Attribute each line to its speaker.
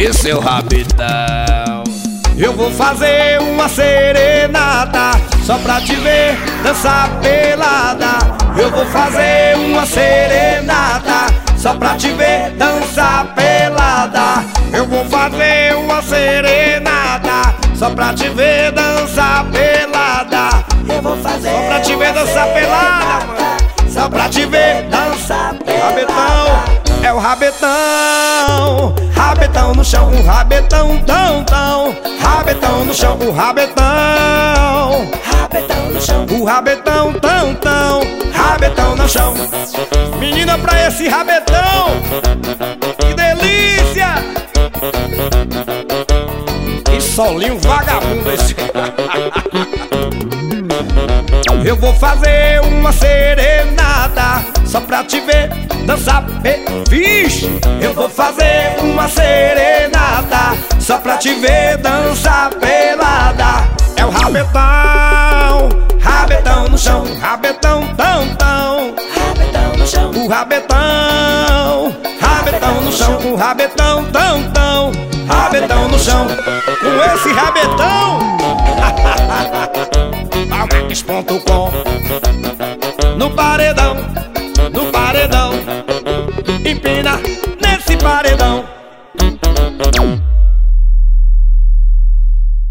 Speaker 1: E seu rabetão
Speaker 2: Eu vou fazer uma serenata Só pra te ver dançar pelada. Eu vou fazer uma serenata Só pra te ver dançar pelada. Eu vou fazer uma serenata Só pra te ver dançar pelada.
Speaker 3: Eu vou fazer
Speaker 2: Só pra te ver dançar pelada, mano. Só pra te ver dançar pelada. Rabetão é o rabetão, rabetão no chão, o rabetão tão tão, rabetão no chão, o rabetão,
Speaker 3: rabetão no chão,
Speaker 2: o rabetão tão tão, rabetão no chão. Menina pra esse rabetão, que delícia! Que solinho vagabundo esse. Eu vou fazer uma serenata Só pra te ver dançar. Vixe, eu vou fazer uma serenata Só pra te ver dançar pelada. É o rabetão, rabetão no chão Rabetão tão tão.
Speaker 3: Rabetão no chão.
Speaker 2: O rabetão, rabetão no chão O rabetão tão tão. Rabetão no chão Com esse rabetão. Almex.com No paredão, paredão